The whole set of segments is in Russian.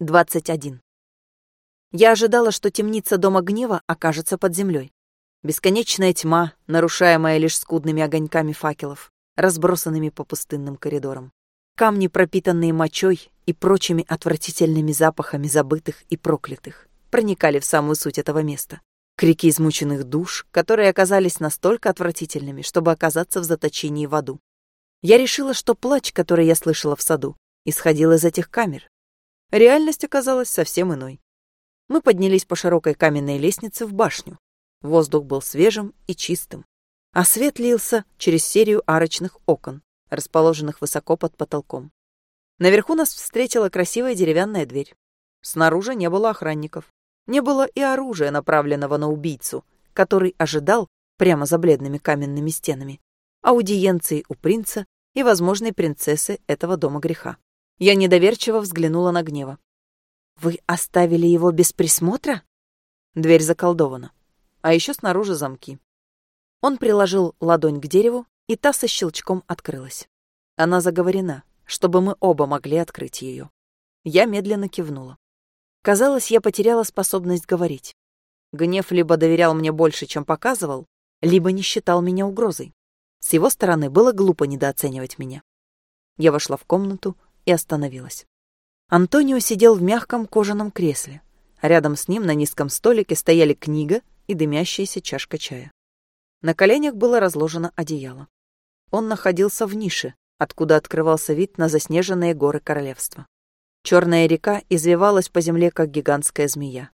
21. Я ожидала, что темница Дома Гнева окажется под землей. Бесконечная тьма, нарушаемая лишь скудными огоньками факелов, разбросанными по пустынным коридорам. Камни, пропитанные мочой и прочими отвратительными запахами забытых и проклятых, проникали в самую суть этого места. Крики измученных душ, которые оказались настолько отвратительными, чтобы оказаться в заточении в аду. Я решила, что плач, который я слышала в саду, исходил из этих камер, Реальность оказалась совсем иной. Мы поднялись по широкой каменной лестнице в башню. Воздух был свежим и чистым, а свет лился через серию арочных окон, расположенных высоко под потолком. Наверху нас встретила красивая деревянная дверь. Снаружи не было охранников. Не было и оружия, направленного на убийцу, который ожидал, прямо за бледными каменными стенами, аудиенции у принца и возможной принцессы этого дома греха. Я недоверчиво взглянула на гнева. «Вы оставили его без присмотра?» Дверь заколдована. А еще снаружи замки. Он приложил ладонь к дереву, и та со щелчком открылась. Она заговорена, чтобы мы оба могли открыть ее. Я медленно кивнула. Казалось, я потеряла способность говорить. Гнев либо доверял мне больше, чем показывал, либо не считал меня угрозой. С его стороны было глупо недооценивать меня. Я вошла в комнату, и остановилась. Антонио сидел в мягком кожаном кресле, рядом с ним на низком столике стояли книга и дымящаяся чашка чая. На коленях было разложено одеяло. Он находился в нише, откуда открывался вид на заснеженные горы королевства. Черная река извивалась по земле, как гигантская змея.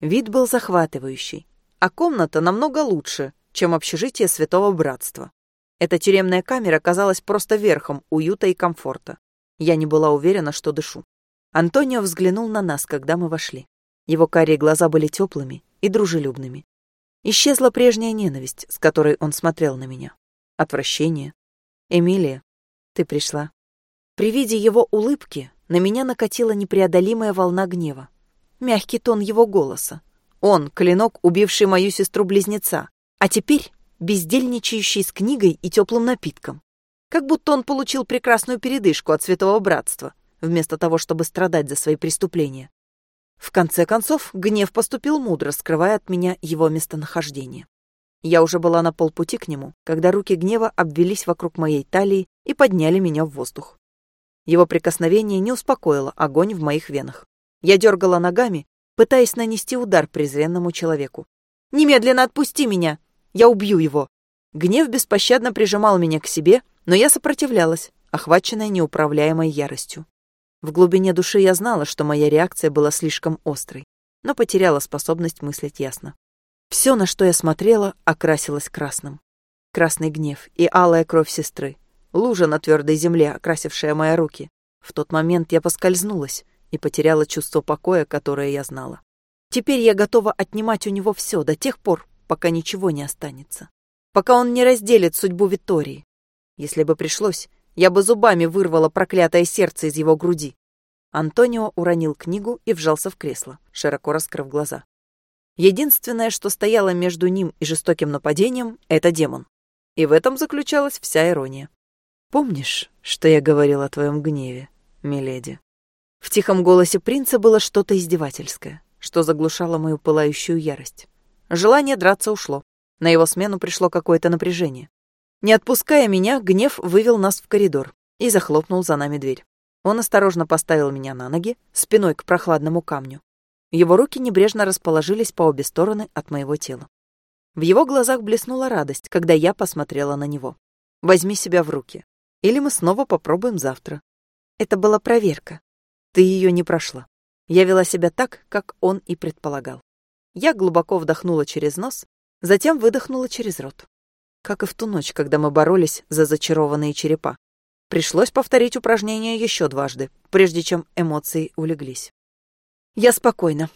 Вид был захватывающий, а комната намного лучше, чем общежитие Святого Братства. Эта тюремная камера казалась просто верхом уюта и комфорта. Я не была уверена, что дышу. Антонио взглянул на нас, когда мы вошли. Его карие глаза были теплыми и дружелюбными. Исчезла прежняя ненависть, с которой он смотрел на меня. Отвращение. «Эмилия, ты пришла». При виде его улыбки на меня накатила непреодолимая волна гнева. Мягкий тон его голоса. Он, клинок, убивший мою сестру-близнеца, а теперь бездельничающий с книгой и теплым напитком. Как будто он получил прекрасную передышку от Святого Братства, вместо того, чтобы страдать за свои преступления. В конце концов, гнев поступил мудро, скрывая от меня его местонахождение. Я уже была на полпути к нему, когда руки гнева обвелись вокруг моей талии и подняли меня в воздух. Его прикосновение не успокоило огонь в моих венах. Я дергала ногами, пытаясь нанести удар презренному человеку. «Немедленно отпусти меня! Я убью его!» Гнев беспощадно прижимал меня к себе, но я сопротивлялась, охваченная неуправляемой яростью. В глубине души я знала, что моя реакция была слишком острой, но потеряла способность мыслить ясно. Все, на что я смотрела, окрасилось красным. Красный гнев и алая кровь сестры, лужа на твердой земле, окрасившая мои руки. В тот момент я поскользнулась и потеряла чувство покоя, которое я знала. Теперь я готова отнимать у него все до тех пор, пока ничего не останется. Пока он не разделит судьбу Витории, если бы пришлось, я бы зубами вырвала проклятое сердце из его груди. Антонио уронил книгу и вжался в кресло, широко раскрыв глаза. Единственное, что стояло между ним и жестоким нападением, это демон. И в этом заключалась вся ирония. «Помнишь, что я говорил о твоем гневе, миледи?» В тихом голосе принца было что-то издевательское, что заглушало мою пылающую ярость. Желание драться ушло. На его смену пришло какое-то напряжение. Не отпуская меня, гнев вывел нас в коридор и захлопнул за нами дверь. Он осторожно поставил меня на ноги, спиной к прохладному камню. Его руки небрежно расположились по обе стороны от моего тела. В его глазах блеснула радость, когда я посмотрела на него. «Возьми себя в руки. Или мы снова попробуем завтра». Это была проверка. Ты ее не прошла. Я вела себя так, как он и предполагал. Я глубоко вдохнула через нос, затем выдохнула через рот как и в ту ночь, когда мы боролись за зачарованные черепа. Пришлось повторить упражнение еще дважды, прежде чем эмоции улеглись. Я спокойна.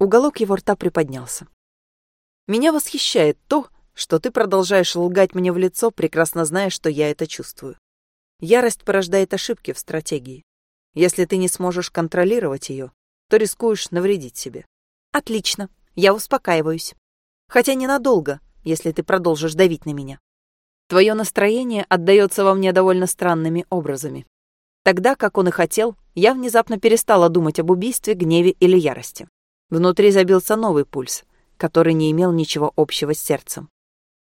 Уголок его рта приподнялся. Меня восхищает то, что ты продолжаешь лгать мне в лицо, прекрасно зная, что я это чувствую. Ярость порождает ошибки в стратегии. Если ты не сможешь контролировать ее, то рискуешь навредить себе. Отлично, я успокаиваюсь. Хотя ненадолго, если ты продолжишь давить на меня. Твое настроение отдается во мне довольно странными образами. Тогда, как он и хотел, я внезапно перестала думать об убийстве, гневе или ярости. Внутри забился новый пульс, который не имел ничего общего с сердцем.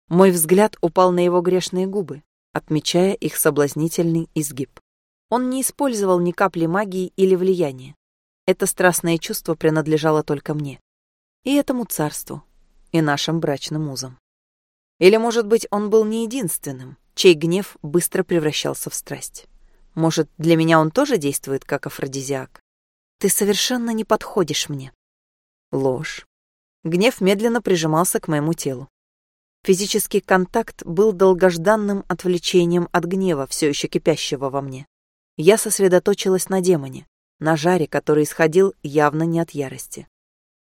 Мой взгляд упал на его грешные губы, отмечая их соблазнительный изгиб. Он не использовал ни капли магии или влияния. Это страстное чувство принадлежало только мне. И этому царству, и нашим брачным узам. Или, может быть, он был не единственным, чей гнев быстро превращался в страсть. Может, для меня он тоже действует как афродизиак? Ты совершенно не подходишь мне. Ложь. Гнев медленно прижимался к моему телу. Физический контакт был долгожданным отвлечением от гнева, все еще кипящего во мне. Я сосредоточилась на демоне, на жаре, который исходил явно не от ярости.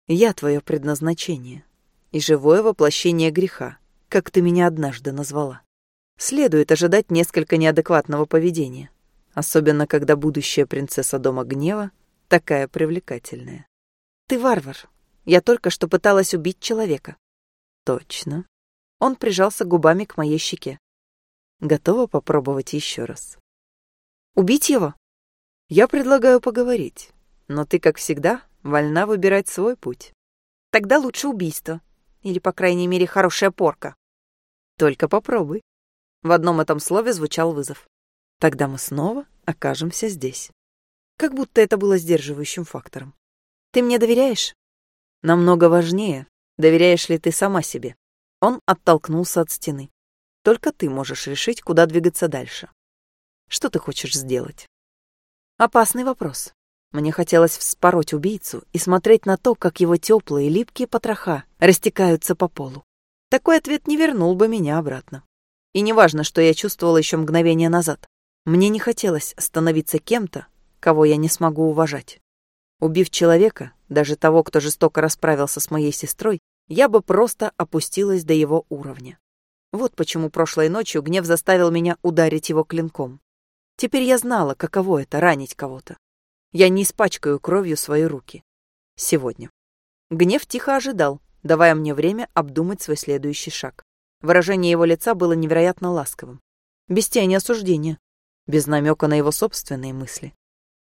Я твое предназначение и живое воплощение греха, как ты меня однажды назвала. Следует ожидать несколько неадекватного поведения, особенно когда будущая принцесса Дома Гнева такая привлекательная. Ты варвар. Я только что пыталась убить человека. Точно. Он прижался губами к моей щеке. Готова попробовать еще раз. Убить его? Я предлагаю поговорить, но ты, как всегда, вольна выбирать свой путь. Тогда лучше убийство. Или, по крайней мере, хорошая порка. Только попробуй. В одном этом слове звучал вызов. Тогда мы снова окажемся здесь. Как будто это было сдерживающим фактором. Ты мне доверяешь? Намного важнее, доверяешь ли ты сама себе. Он оттолкнулся от стены. Только ты можешь решить, куда двигаться дальше. Что ты хочешь сделать? Опасный вопрос. Мне хотелось вспороть убийцу и смотреть на то, как его теплые липкие потроха растекаются по полу. Такой ответ не вернул бы меня обратно. И неважно, что я чувствовала еще мгновение назад. Мне не хотелось становиться кем-то, кого я не смогу уважать. Убив человека, даже того, кто жестоко расправился с моей сестрой, я бы просто опустилась до его уровня. Вот почему прошлой ночью гнев заставил меня ударить его клинком. Теперь я знала, каково это — ранить кого-то. Я не испачкаю кровью свои руки. Сегодня. Гнев тихо ожидал, давая мне время обдумать свой следующий шаг. Выражение его лица было невероятно ласковым. Без тени осуждения. Без намека на его собственные мысли.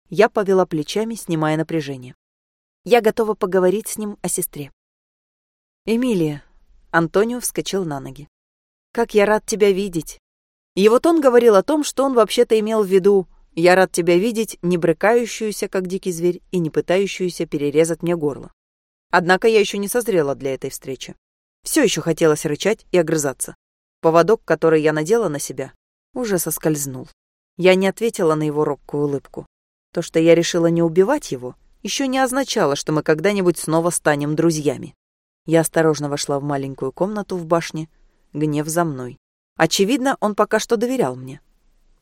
Я повела плечами, снимая напряжение. Я готова поговорить с ним о сестре. «Эмилия», — Антонио вскочил на ноги. «Как я рад тебя видеть!» И вот он говорил о том, что он вообще-то имел в виду «Я рад тебя видеть, не брыкающуюся, как дикий зверь, и не пытающуюся перерезать мне горло». Однако я еще не созрела для этой встречи. Все еще хотелось рычать и огрызаться. Поводок, который я надела на себя, уже соскользнул. Я не ответила на его робкую улыбку. То, что я решила не убивать его, еще не означало, что мы когда-нибудь снова станем друзьями. Я осторожно вошла в маленькую комнату в башне. Гнев за мной. Очевидно, он пока что доверял мне.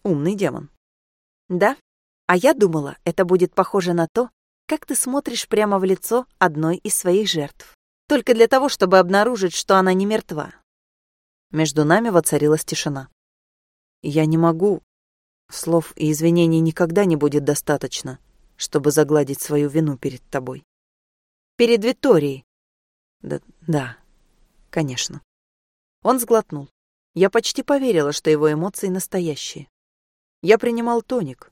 Умный демон. Да, а я думала, это будет похоже на то, как ты смотришь прямо в лицо одной из своих жертв. Только для того, чтобы обнаружить, что она не мертва. Между нами воцарилась тишина. Я не могу. Слов и извинений никогда не будет достаточно, чтобы загладить свою вину перед тобой. Перед Викторией, да, да, конечно. Он сглотнул. Я почти поверила, что его эмоции настоящие. Я принимал тоник.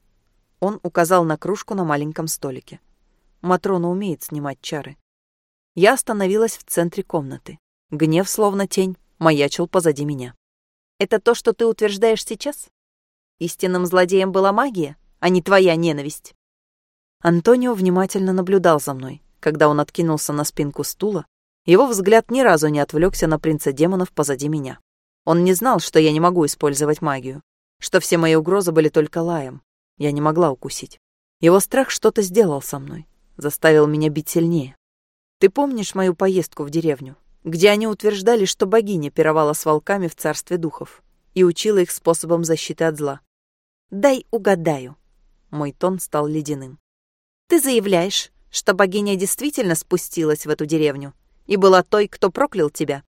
Он указал на кружку на маленьком столике. Матрона умеет снимать чары. Я остановилась в центре комнаты. Гнев, словно тень, маячил позади меня. «Это то, что ты утверждаешь сейчас? Истинным злодеем была магия, а не твоя ненависть?» Антонио внимательно наблюдал за мной, когда он откинулся на спинку стула его взгляд ни разу не отвлекся на принца демонов позади меня. Он не знал, что я не могу использовать магию, что все мои угрозы были только лаем. Я не могла укусить. Его страх что-то сделал со мной, заставил меня бить сильнее. Ты помнишь мою поездку в деревню, где они утверждали, что богиня пировала с волками в царстве духов и учила их способом защиты от зла? Дай угадаю. Мой тон стал ледяным. Ты заявляешь, что богиня действительно спустилась в эту деревню и была той, кто проклял тебя.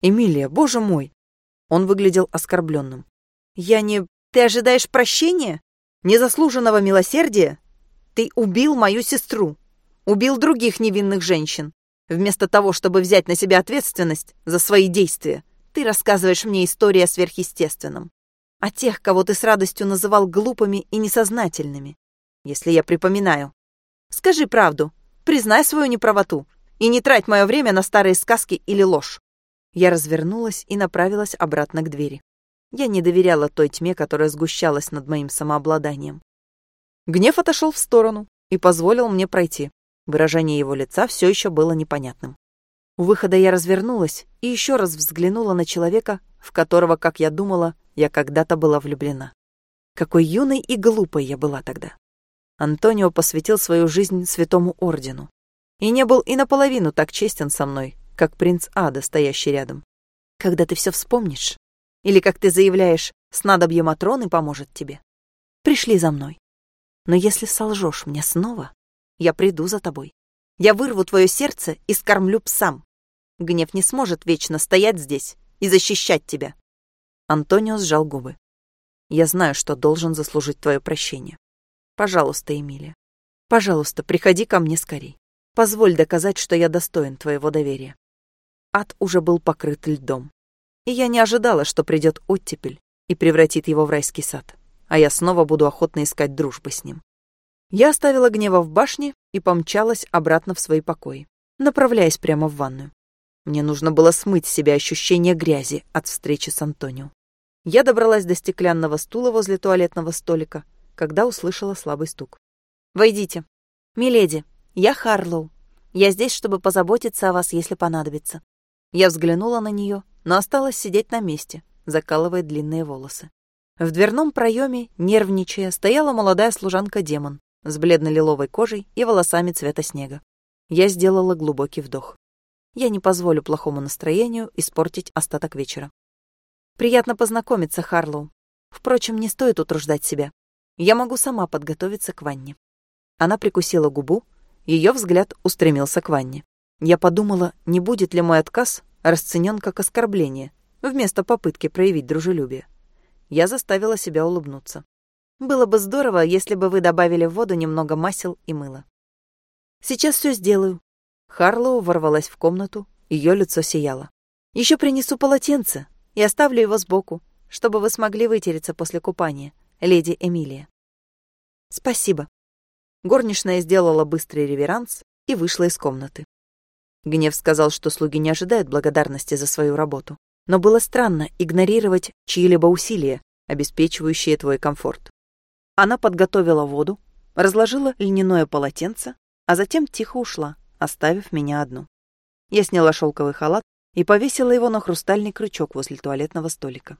Эмилия, боже мой! Он выглядел оскорбленным. Я не... Ты ожидаешь прощения? Незаслуженного милосердия? Ты убил мою сестру. Убил других невинных женщин. Вместо того, чтобы взять на себя ответственность за свои действия, ты рассказываешь мне историю о сверхъестественном. а тех, кого ты с радостью называл глупыми и несознательными, если я припоминаю. Скажи правду, признай свою неправоту и не трать мое время на старые сказки или ложь. Я развернулась и направилась обратно к двери. Я не доверяла той тьме, которая сгущалась над моим самообладанием. Гнев отошел в сторону и позволил мне пройти. Выражение его лица все еще было непонятным. У выхода я развернулась и еще раз взглянула на человека, в которого, как я думала, я когда-то была влюблена. Какой юной и глупой я была тогда. Антонио посвятил свою жизнь святому ордену. И не был и наполовину так честен со мной, как принц Ада, стоящий рядом. Когда ты все вспомнишь, или, как ты заявляешь, снадобье Матроны поможет тебе, пришли за мной. Но если солжешь мне снова, я приду за тобой. Я вырву твое сердце и скормлю псам. Гнев не сможет вечно стоять здесь и защищать тебя. Антонио сжал губы. Я знаю, что должен заслужить твое прощение. Пожалуйста, Эмилия. Пожалуйста, приходи ко мне скорей. Позволь доказать, что я достоин твоего доверия. Ад уже был покрыт льдом. И я не ожидала, что придет оттепель и превратит его в райский сад, а я снова буду охотно искать дружбы с ним. Я оставила гнева в башне и помчалась обратно в свои покои, направляясь прямо в ванную. Мне нужно было смыть с себя ощущение грязи от встречи с Антонио. Я добралась до стеклянного стула возле туалетного столика, когда услышала слабый стук. «Войдите. Миледи, я Харлоу. Я здесь, чтобы позаботиться о вас, если понадобится». Я взглянула на нее, но осталась сидеть на месте, закалывая длинные волосы. В дверном проеме, нервничая, стояла молодая служанка-демон с бледно-лиловой кожей и волосами цвета снега. Я сделала глубокий вдох. Я не позволю плохому настроению испортить остаток вечера. Приятно познакомиться, Харлоу. Впрочем, не стоит утруждать себя. Я могу сама подготовиться к ванне. Она прикусила губу, ее взгляд устремился к ванне. Я подумала, не будет ли мой отказ расценен как оскорбление, вместо попытки проявить дружелюбие. Я заставила себя улыбнуться. Было бы здорово, если бы вы добавили в воду немного масел и мыла. Сейчас все сделаю, Харлоу ворвалась в комнату, ее лицо сияло. Еще принесу полотенце и оставлю его сбоку, чтобы вы смогли вытереться после купания, леди Эмилия. Спасибо. Горничная сделала быстрый реверанс и вышла из комнаты. Гнев сказал, что слуги не ожидают благодарности за свою работу, но было странно игнорировать чьи-либо усилия, обеспечивающие твой комфорт. Она подготовила воду, разложила льняное полотенце, а затем тихо ушла, оставив меня одну. Я сняла шелковый халат и повесила его на хрустальный крючок возле туалетного столика.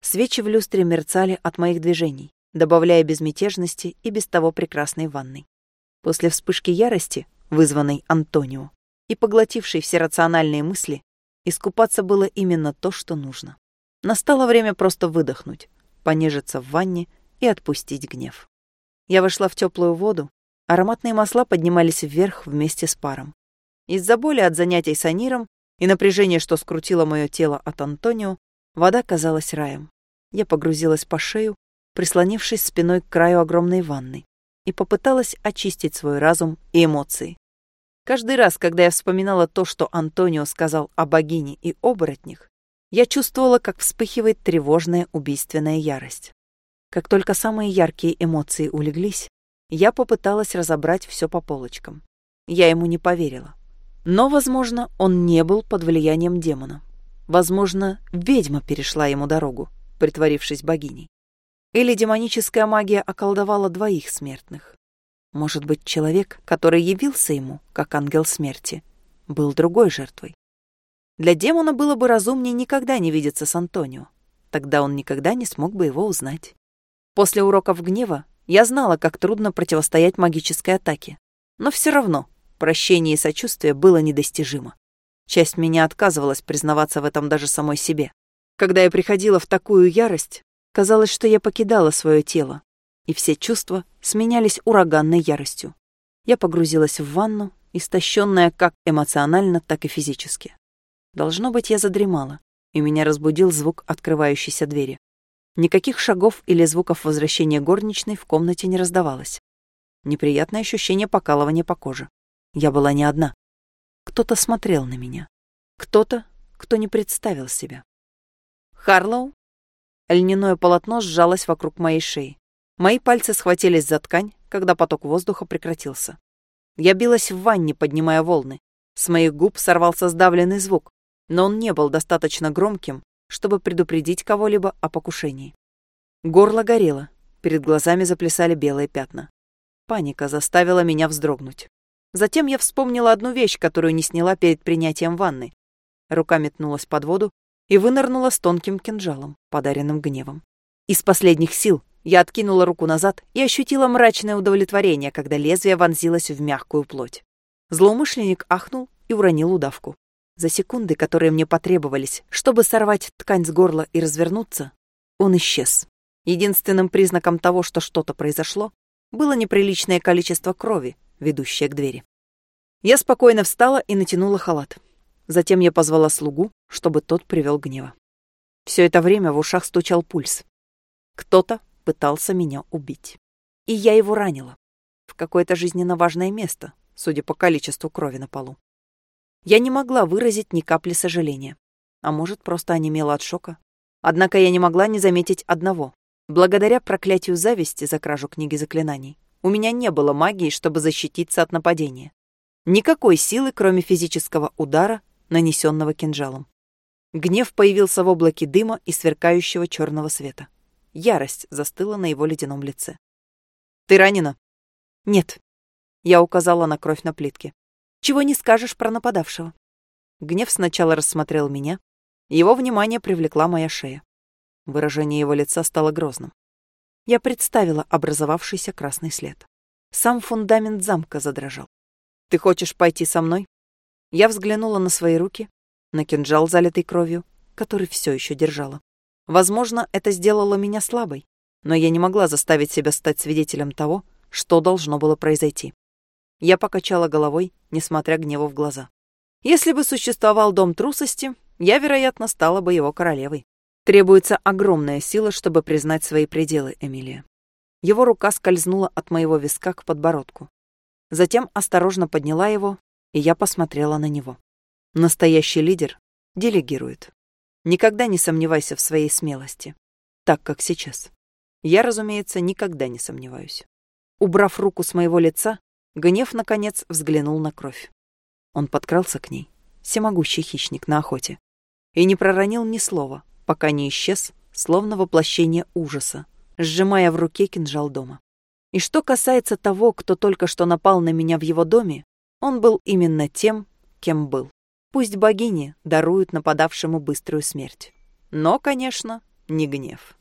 Свечи в люстре мерцали от моих движений, добавляя безмятежности и без того прекрасной ванной. После вспышки ярости, вызванной Антонио, и поглотившей все рациональные мысли, искупаться было именно то, что нужно. Настало время просто выдохнуть, понежиться в ванне и отпустить гнев. Я вошла в теплую воду Ароматные масла поднимались вверх вместе с паром. Из-за боли от занятий с Аниром и напряжения, что скрутило мое тело от Антонио, вода казалась раем. Я погрузилась по шею, прислонившись спиной к краю огромной ванны, и попыталась очистить свой разум и эмоции. Каждый раз, когда я вспоминала то, что Антонио сказал о богине и оборотнях, я чувствовала, как вспыхивает тревожная убийственная ярость. Как только самые яркие эмоции улеглись, я попыталась разобрать все по полочкам. Я ему не поверила. Но, возможно, он не был под влиянием демона. Возможно, ведьма перешла ему дорогу, притворившись богиней. Или демоническая магия околдовала двоих смертных. Может быть, человек, который явился ему, как ангел смерти, был другой жертвой. Для демона было бы разумнее никогда не видеться с Антонио. Тогда он никогда не смог бы его узнать. После уроков гнева я знала, как трудно противостоять магической атаке. Но все равно прощение и сочувствие было недостижимо. Часть меня отказывалась признаваться в этом даже самой себе. Когда я приходила в такую ярость, казалось, что я покидала свое тело, и все чувства сменялись ураганной яростью. Я погрузилась в ванну, истощенная как эмоционально, так и физически. Должно быть, я задремала, и меня разбудил звук открывающейся двери. Никаких шагов или звуков возвращения горничной в комнате не раздавалось. Неприятное ощущение покалывания по коже. Я была не одна. Кто-то смотрел на меня. Кто-то, кто не представил себя. «Харлоу?» Льняное полотно сжалось вокруг моей шеи. Мои пальцы схватились за ткань, когда поток воздуха прекратился. Я билась в ванне, поднимая волны. С моих губ сорвался сдавленный звук, но он не был достаточно громким, чтобы предупредить кого-либо о покушении. Горло горело, перед глазами заплясали белые пятна. Паника заставила меня вздрогнуть. Затем я вспомнила одну вещь, которую не сняла перед принятием ванны. Рука метнулась под воду и вынырнула с тонким кинжалом, подаренным гневом. Из последних сил я откинула руку назад и ощутила мрачное удовлетворение, когда лезвие вонзилось в мягкую плоть. Злоумышленник ахнул и уронил удавку. За секунды, которые мне потребовались, чтобы сорвать ткань с горла и развернуться, он исчез. Единственным признаком того, что что-то произошло, было неприличное количество крови, ведущее к двери. Я спокойно встала и натянула халат. Затем я позвала слугу, чтобы тот привел гнева. Все это время в ушах стучал пульс. Кто-то пытался меня убить. И я его ранила. В какое-то жизненно важное место, судя по количеству крови на полу. Я не могла выразить ни капли сожаления. А может, просто онемела от шока. Однако я не могла не заметить одного. Благодаря проклятию зависти за кражу книги заклинаний, у меня не было магии, чтобы защититься от нападения. Никакой силы, кроме физического удара, нанесенного кинжалом. Гнев появился в облаке дыма и сверкающего черного света. Ярость застыла на его ледяном лице. «Ты ранена?» «Нет». Я указала на кровь на плитке. «Чего не скажешь про нападавшего?» Гнев сначала рассмотрел меня. Его внимание привлекла моя шея. Выражение его лица стало грозным. Я представила образовавшийся красный след. Сам фундамент замка задрожал. «Ты хочешь пойти со мной?» Я взглянула на свои руки, на кинжал, залитый кровью, который все еще держала. Возможно, это сделало меня слабой, но я не могла заставить себя стать свидетелем того, что должно было произойти. Я покачала головой, несмотря гневу в глаза. Если бы существовал дом трусости, я, вероятно, стала бы его королевой. Требуется огромная сила, чтобы признать свои пределы, Эмилия. Его рука скользнула от моего виска к подбородку. Затем осторожно подняла его и я посмотрела на него. Настоящий лидер делегирует. Никогда не сомневайся в своей смелости, так как сейчас. Я, разумеется, никогда не сомневаюсь. Убрав руку с моего лица, гнев, наконец, взглянул на кровь. Он подкрался к ней, всемогущий хищник на охоте, и не проронил ни слова, пока не исчез, словно воплощение ужаса, сжимая в руке кинжал дома. И что касается того, кто только что напал на меня в его доме, он был именно тем, кем был. Пусть богини даруют нападавшему быструю смерть. Но, конечно, не гнев.